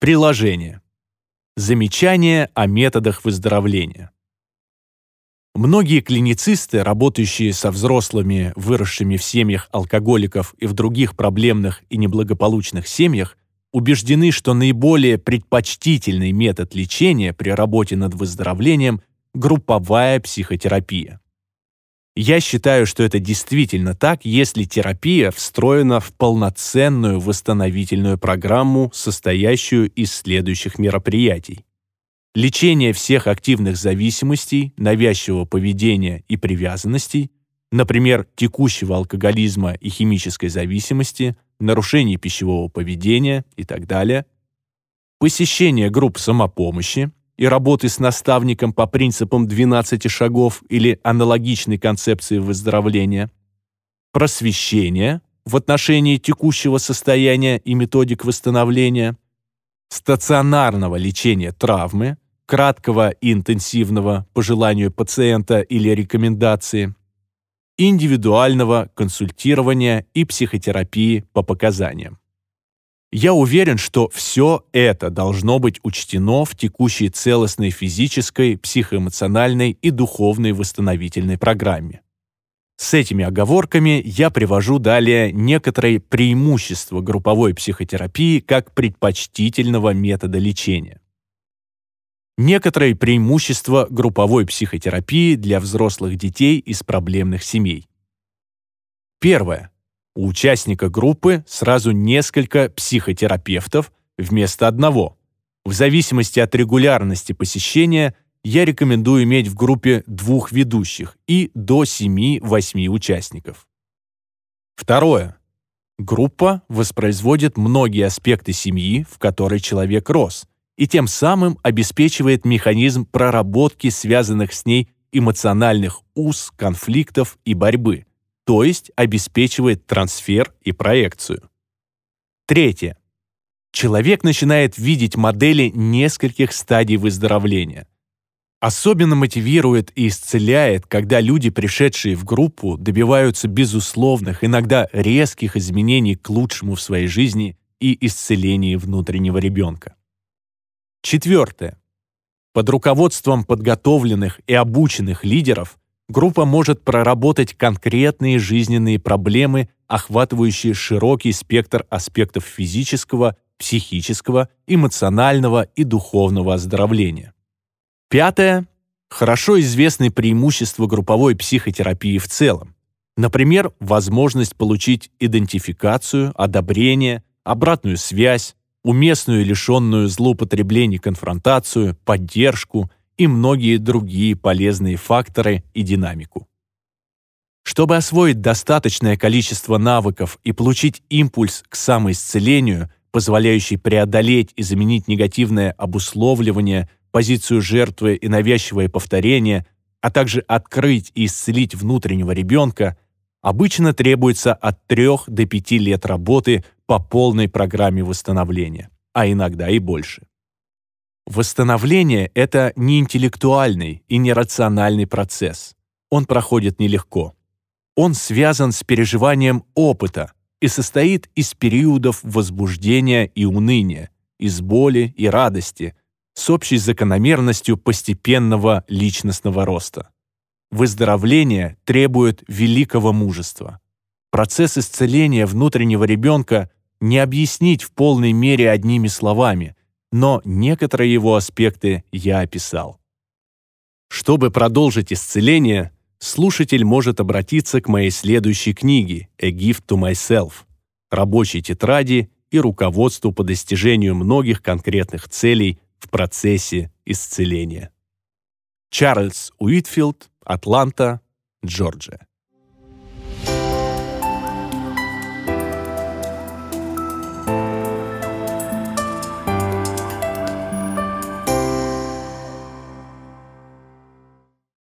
Приложение. Замечания о методах выздоровления. Многие клиницисты, работающие со взрослыми, выросшими в семьях алкоголиков и в других проблемных и неблагополучных семьях, убеждены, что наиболее предпочтительный метод лечения при работе над выздоровлением – групповая психотерапия. Я считаю, что это действительно так, если терапия встроена в полноценную восстановительную программу, состоящую из следующих мероприятий. Лечение всех активных зависимостей, навязчивого поведения и привязанностей, например, текущего алкоголизма и химической зависимости, нарушений пищевого поведения и так далее, посещение групп самопомощи, и работы с наставником по принципам 12 шагов или аналогичной концепции выздоровления, просвещение в отношении текущего состояния и методик восстановления, стационарного лечения травмы, краткого и интенсивного по желанию пациента или рекомендации, индивидуального консультирования и психотерапии по показаниям. Я уверен, что все это должно быть учтено в текущей целостной физической, психоэмоциональной и духовной восстановительной программе. С этими оговорками я привожу далее некоторые преимущества групповой психотерапии как предпочтительного метода лечения. Некоторые преимущества групповой психотерапии для взрослых детей из проблемных семей. Первое. У участника группы сразу несколько психотерапевтов вместо одного. В зависимости от регулярности посещения я рекомендую иметь в группе двух ведущих и до 7-8 участников. Второе. Группа воспроизводит многие аспекты семьи, в которой человек рос, и тем самым обеспечивает механизм проработки связанных с ней эмоциональных уз, конфликтов и борьбы – то есть обеспечивает трансфер и проекцию. Третье. Человек начинает видеть модели нескольких стадий выздоровления. Особенно мотивирует и исцеляет, когда люди, пришедшие в группу, добиваются безусловных, иногда резких изменений к лучшему в своей жизни и исцелении внутреннего ребенка. Четвертое. Под руководством подготовленных и обученных лидеров группа может проработать конкретные жизненные проблемы, охватывающие широкий спектр аспектов физического, психического, эмоционального и духовного оздоровления. Пятое. Хорошо известны преимущества групповой психотерапии в целом. Например, возможность получить идентификацию, одобрение, обратную связь, уместную лишенную злоупотреблений конфронтацию, поддержку – и многие другие полезные факторы и динамику. Чтобы освоить достаточное количество навыков и получить импульс к самоисцелению, позволяющий преодолеть и заменить негативное обусловливание, позицию жертвы и навязчивое повторение, а также открыть и исцелить внутреннего ребенка, обычно требуется от 3 до 5 лет работы по полной программе восстановления, а иногда и больше. Восстановление — это не интеллектуальный и не рациональный процесс. Он проходит нелегко. Он связан с переживанием опыта и состоит из периодов возбуждения и уныния, из боли и радости, с общей закономерностью постепенного личностного роста. Выздоровление требует великого мужества. Процесс исцеления внутреннего ребенка не объяснить в полной мере одними словами — но некоторые его аспекты я описал. Чтобы продолжить исцеление, слушатель может обратиться к моей следующей книге «A Gift to Myself», рабочей тетради и руководству по достижению многих конкретных целей в процессе исцеления. Чарльз Уитфилд, Атланта, Джорджия.